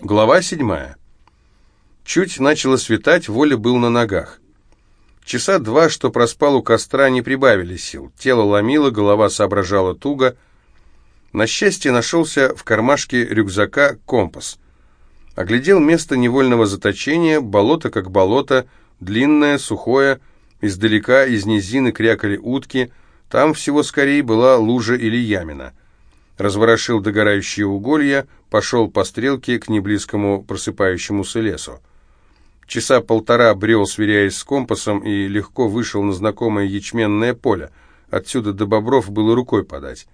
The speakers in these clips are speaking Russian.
Глава седьмая. Чуть начало светать, Воля был на ногах. Часа два, что проспал у костра, не прибавили сил. Тело ломило, голова соображала туго. На счастье нашелся в кармашке рюкзака компас. Оглядел место невольного заточения, болото как болото, длинное, сухое, издалека из низины крякали утки, там всего скорее была лужа или ямина — разворошил догорающие уголья, пошел по стрелке к неблизкому просыпающемуся лесу. Часа полтора брел, сверяясь с компасом, и легко вышел на знакомое ячменное поле. Отсюда до бобров было рукой подать.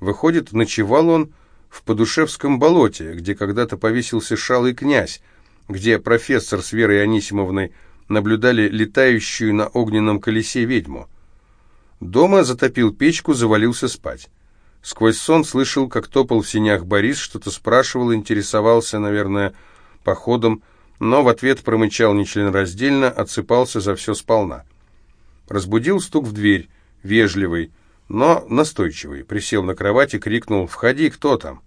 Выходит, ночевал он в Подушевском болоте, где когда-то повесился шалый князь, где профессор с Верой Анисимовной наблюдали летающую на огненном колесе ведьму. Дома затопил печку, завалился спать. Сквозь сон слышал, как топал в синях Борис, что-то спрашивал, интересовался, наверное, походом, но в ответ промычал нечленораздельно, отсыпался за все сполна. Разбудил стук в дверь, вежливый, но настойчивый. Присел на кровати, крикнул «Входи, кто там?».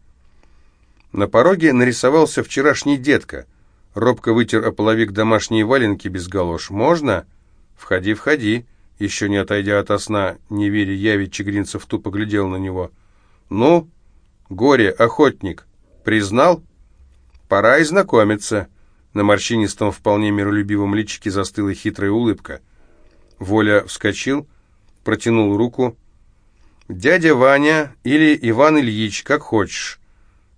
На пороге нарисовался вчерашний детка. Робко вытер о половик домашние валенки без галош. «Можно?» «Входи, входи». Еще не отойдя от сна, не веря Яви, Чегринцев тупо глядел на него. «Ну, горе-охотник, признал? Пора и знакомиться». На морщинистом, вполне миролюбивом личике застыла хитрая улыбка. Воля вскочил, протянул руку. «Дядя Ваня или Иван Ильич, как хочешь.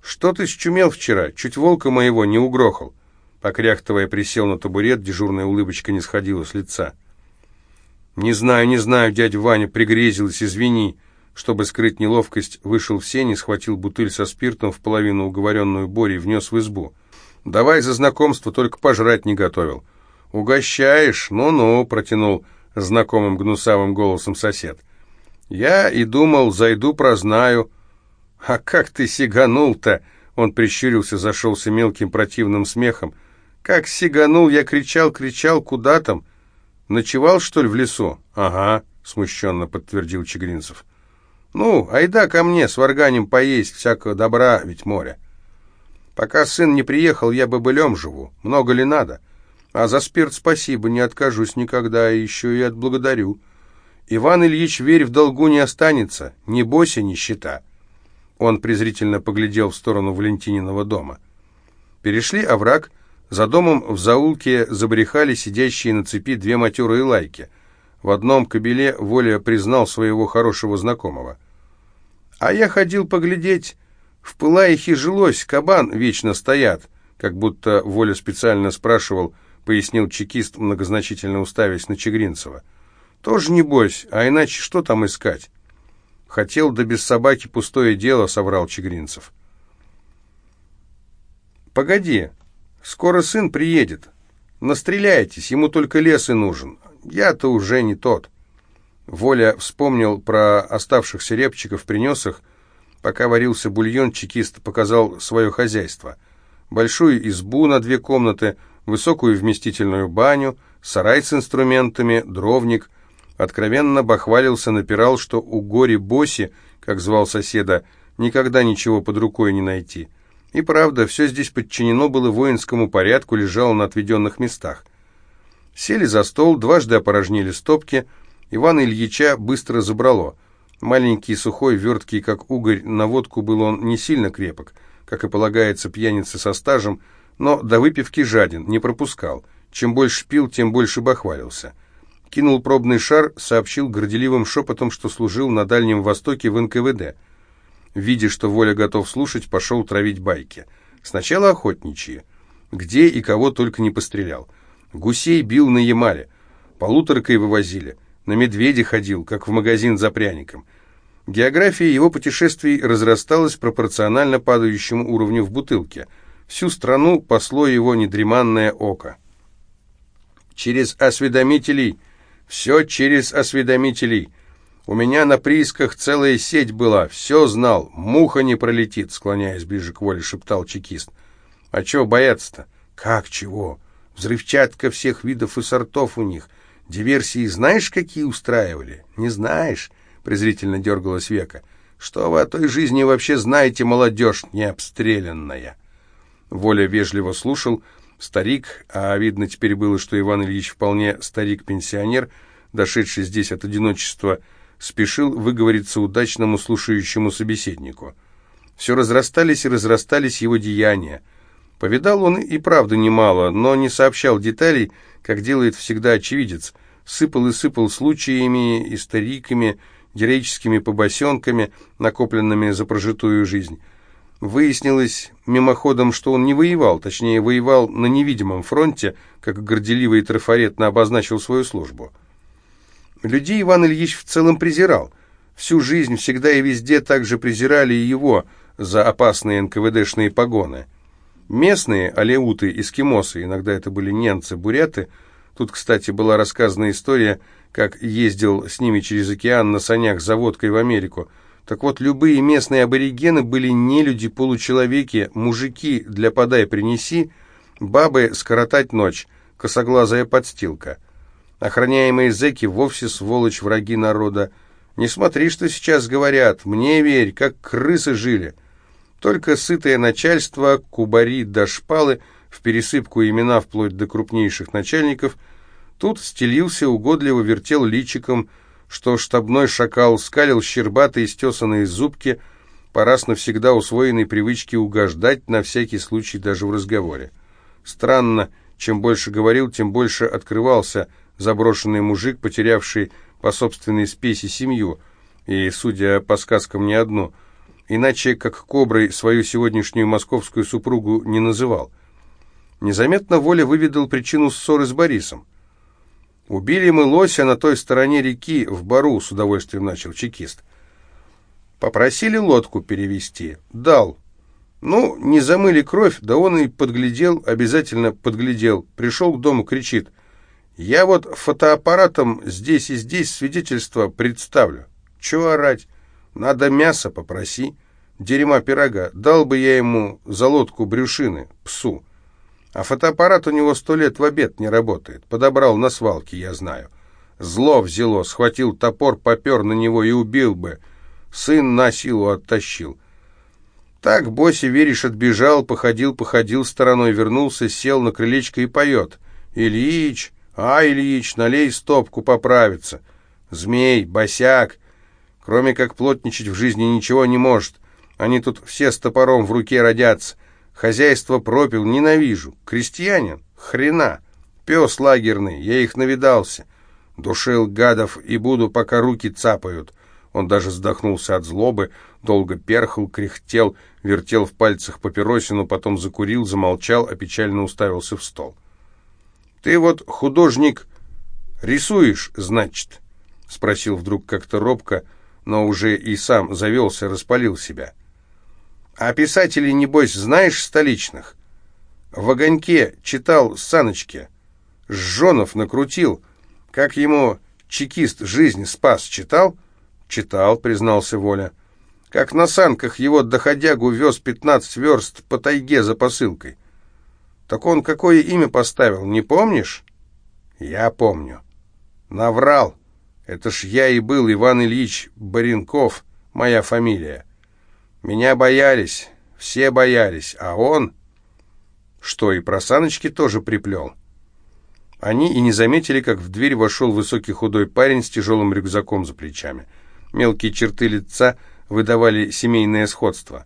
Что ты счумел вчера? Чуть волка моего не угрохал». Покряхтывая, присел на табурет, дежурная улыбочка не сходила с лица. «Не знаю, не знаю, дядя Ваня, пригрезилась, извини». Чтобы скрыть неловкость, вышел в сени, схватил бутыль со спиртом в половину уговоренную Борей, внес в избу. «Давай за знакомство, только пожрать не готовил». «Угощаешь? Ну-ну», — протянул знакомым гнусавым голосом сосед. «Я и думал, зайду, прознаю». «А как ты сиганул-то?» Он прищурился, зашелся мелким противным смехом. «Как сиганул, я кричал, кричал, куда там? Ночевал, что ли, в лесу?» «Ага», — смущенно подтвердил Чегринцев. «Ну, айда ко мне, с варганем поесть, всякого добра, ведь море. Пока сын не приехал, я бобылем живу. Много ли надо? А за спирт спасибо, не откажусь никогда, еще и отблагодарю. Иван Ильич, верь, в долгу не останется, ни бося, ни щита». Он презрительно поглядел в сторону Валентининого дома. Перешли овраг, за домом в заулке забрехали сидящие на цепи две матерые лайки. В одном кобеле Воля признал своего хорошего знакомого. А я ходил поглядеть. В Пылаихе жилось, кабан вечно стоят. Как будто Воля специально спрашивал, пояснил чекист, многозначительно уставясь на Чегринцева. Тоже не бойся, а иначе что там искать? Хотел, да без собаки пустое дело, соврал Чегринцев. Погоди, скоро сын приедет. Настреляйтесь, ему только лес и нужен. Я-то уже не тот. Воля вспомнил про оставшихся репчиков, принес их. Пока варился бульон, чекист показал свое хозяйство. Большую избу на две комнаты, высокую вместительную баню, сарай с инструментами, дровник. Откровенно бахвалился, напирал, что у Гори-Боси, как звал соседа, никогда ничего под рукой не найти. И правда, все здесь подчинено было воинскому порядку, лежало на отведенных местах. Сели за стол, дважды опорожнили стопки – Ивана Ильича быстро забрало. Маленький, сухой, верткий, как угорь, на водку был он не сильно крепок, как и полагается пьянице со стажем, но до выпивки жаден, не пропускал. Чем больше пил, тем больше бахвалился. Кинул пробный шар, сообщил горделивым шепотом, что служил на Дальнем Востоке в НКВД. Видя, что Воля готов слушать, пошел травить байки. Сначала охотничьи. Где и кого только не пострелял. Гусей бил на Ямале. Полуторкой вывозили. На медведя ходил, как в магазин за пряником. География его путешествий разрасталась пропорционально падающему уровню в бутылке. Всю страну пасло его недреманное око. «Через осведомителей! Все через осведомителей! У меня на приисках целая сеть была, все знал, муха не пролетит!» Склоняясь ближе к воле, шептал чекист. «А чего бояться-то?» «Как чего? Взрывчатка всех видов и сортов у них». Диверсии знаешь, какие устраивали? Не знаешь, презрительно дергалась века. Что вы о той жизни вообще знаете, молодежь необстрелянная? Воля вежливо слушал. Старик, а видно теперь было, что Иван Ильич вполне старик-пенсионер, дошедший здесь от одиночества, спешил выговориться удачному слушающему собеседнику. Все разрастались и разрастались его деяния. Повидал он и правда немало, но не сообщал деталей, как делает всегда очевидец. Сыпал и сыпал случаями, историками, героическими побосенками, накопленными за прожитую жизнь. Выяснилось мимоходом, что он не воевал, точнее, воевал на невидимом фронте, как горделивый трафаретно обозначил свою службу. Людей Иван Ильич в целом презирал. Всю жизнь, всегда и везде также презирали его за опасные НКВДшные погоны. Местные, алеуты, эскимосы, иногда это были немцы, буряты, тут, кстати, была рассказана история, как ездил с ними через океан на санях за водкой в Америку. Так вот, любые местные аборигены были не люди, получеловеки, мужики для подай принеси, бабы скоротать ночь, косоглазая подстилка. Охраняемые зэки вовсе сволочь враги народа. Не смотри, что сейчас говорят, мне верь, как крысы жили. Только сытое начальство, кубари до шпалы, в пересыпку имена вплоть до крупнейших начальников, тут стелился, угодливо вертел личиком, что штабной шакал скалил щербатые стесанные зубки, по раз навсегда усвоенной привычке угождать на всякий случай даже в разговоре. Странно, чем больше говорил, тем больше открывался заброшенный мужик, потерявший по собственной спеси семью, и, судя по сказкам, не одну, иначе как коброй свою сегодняшнюю московскую супругу не называл. Незаметно Воля выведал причину ссоры с Борисом. «Убили мы лося на той стороне реки, в бару», — с удовольствием начал чекист. Попросили лодку перевести. Дал. Ну, не замыли кровь, да он и подглядел, обязательно подглядел. Пришел к дому, кричит. «Я вот фотоаппаратом здесь и здесь свидетельство представлю. Чего орать? Надо мясо, попроси. Дерьма пирога. Дал бы я ему за лодку брюшины, псу». А фотоаппарат у него сто лет в обед не работает. Подобрал на свалке, я знаю. Зло взяло, схватил топор, попер на него и убил бы. Сын на силу оттащил. Так Боси, веришь, отбежал, походил, походил стороной, вернулся, сел на крылечко и поет. «Ильич, а, Ильич, налей стопку, поправиться. Змей, босяк, кроме как плотничать в жизни ничего не может. Они тут все с топором в руке родятся. Хозяйство пропил, ненавижу. Крестьянин? Хрена. Пес лагерный, я их навидался. Душил гадов и буду, пока руки цапают. Он даже вздохнулся от злобы, долго перхал, кряхтел, вертел в пальцах папиросину, потом закурил, замолчал, а печально уставился в стол. «Ты вот художник рисуешь, значит?» — спросил вдруг как-то робко, но уже и сам завелся, распалил себя. А писателей, небось, знаешь столичных? В огоньке читал Саночке. Жжонов накрутил. Как ему чекист жизнь спас, читал? Читал, признался Воля. Как на санках его доходягу вез пятнадцать верст по тайге за посылкой. Так он какое имя поставил, не помнишь? Я помню. Наврал. Это ж я и был Иван Ильич Баренков, моя фамилия. Меня боялись, все боялись, а он... Что, и про саночки тоже приплел? Они и не заметили, как в дверь вошел высокий худой парень с тяжелым рюкзаком за плечами. Мелкие черты лица выдавали семейное сходство.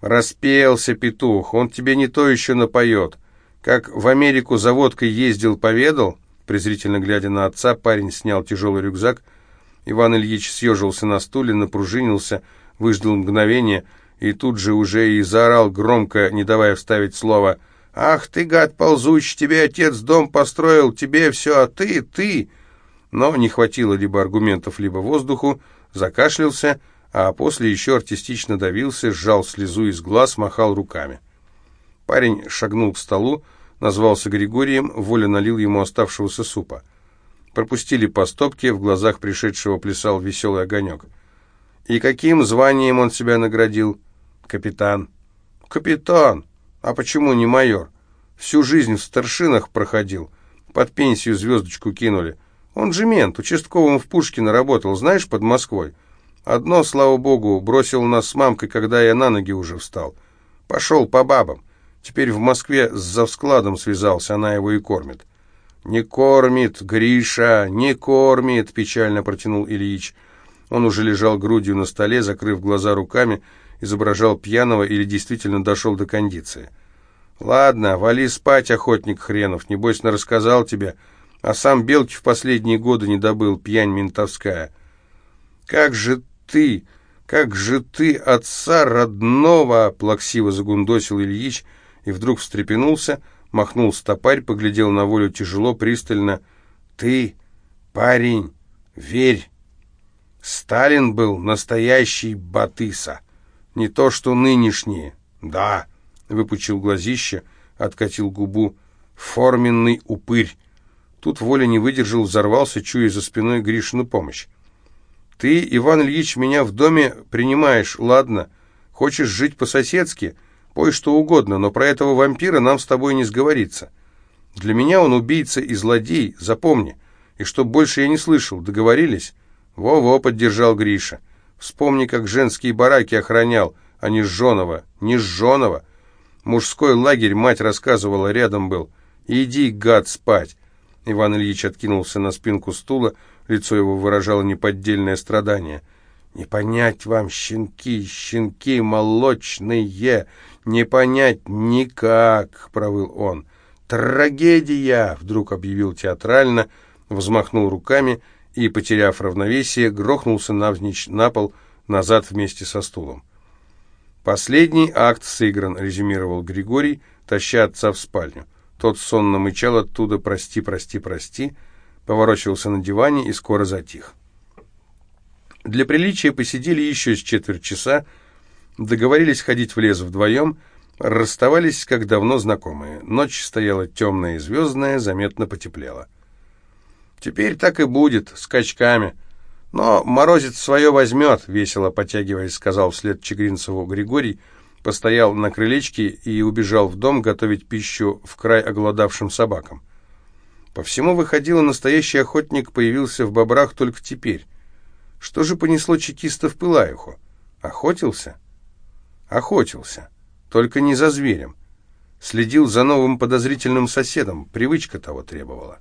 «Распелся петух, он тебе не то еще напоет. Как в Америку за водкой ездил, поведал?» Презрительно глядя на отца, парень снял тяжелый рюкзак. Иван Ильич съежился на стуле, напружинился, выждал мгновение и тут же уже и заорал громко, не давая вставить слово. «Ах ты, гад ползучий, тебе отец дом построил, тебе все, а ты, ты!» Но не хватило либо аргументов, либо воздуху, закашлялся, а после еще артистично давился, сжал слезу из глаз, махал руками. Парень шагнул к столу, назвался Григорием, Воля налил ему оставшегося супа. Пропустили по стопке, в глазах пришедшего плясал веселый огонек. И каким званием он себя наградил? Капитан. Капитан? А почему не майор? Всю жизнь в старшинах проходил. Под пенсию звездочку кинули. Он же мент, участковым в Пушкино работал, знаешь, под Москвой. Одно, слава богу, бросил нас с мамкой, когда я на ноги уже встал. Пошел по бабам. Теперь в Москве с завскладом связался, она его и кормит. «Не кормит, Гриша, не кормит!» — печально протянул Ильич. Он уже лежал грудью на столе, закрыв глаза руками, изображал пьяного или действительно дошел до кондиции. «Ладно, вали спать, охотник хренов, небось рассказал тебе, а сам белки в последние годы не добыл, пьянь ментовская. Как же ты, как же ты отца родного!» — плаксиво загундосил Ильич и вдруг встрепенулся — махнул стопарь, поглядел на волю тяжело, пристально. «Ты, парень, верь! Сталин был настоящий Батыса, не то что нынешние. Да!» — выпучил глазище, откатил губу. «Форменный упырь!» Тут Воля не выдержал, взорвался, чуя за спиной Гришину помощь. «Ты, Иван Ильич, меня в доме принимаешь, ладно? Хочешь жить по-соседски?» Пой что угодно, но про этого вампира нам с тобой не сговориться. Для меня он убийца и злодей, запомни. И чтоб больше я не слышал, договорились?» «Во-во», — поддержал Гриша. «Вспомни, как женские бараки охранял, а не Жжонова, не Жжонова. Мужской лагерь, мать рассказывала, рядом был. Иди, гад, спать». Иван Ильич откинулся на спинку стула, лицо его выражало неподдельное страдание. «Не понять вам, щенки, щенки молочные, «Не понять никак», — провыл он. «Трагедия!» — вдруг объявил театрально, взмахнул руками и, потеряв равновесие, грохнулся навзничь на пол, назад вместе со стулом. «Последний акт сыгран», — резюмировал Григорий, таща отца в спальню. Тот сонно мычал оттуда «прости, прости, прости», поворочился на диване и скоро затих. Для приличия посидели еще с четверть часа, Договорились ходить в лес вдвоем, расставались как давно знакомые. Ночь стояла темная и звездная, заметно потеплела. «Теперь так и будет, скачками. Но морозец свое возьмет», — весело потягиваясь, сказал вслед Чегринцеву Григорий, постоял на крылечке и убежал в дом готовить пищу в край оголодавшим собакам. По всему выходило, настоящий охотник появился в бобрах только теперь. Что же понесло чекиста в Пылаюху? Охотился? Охотился, только не за зверем. Следил за новым подозрительным соседом, привычка того требовала.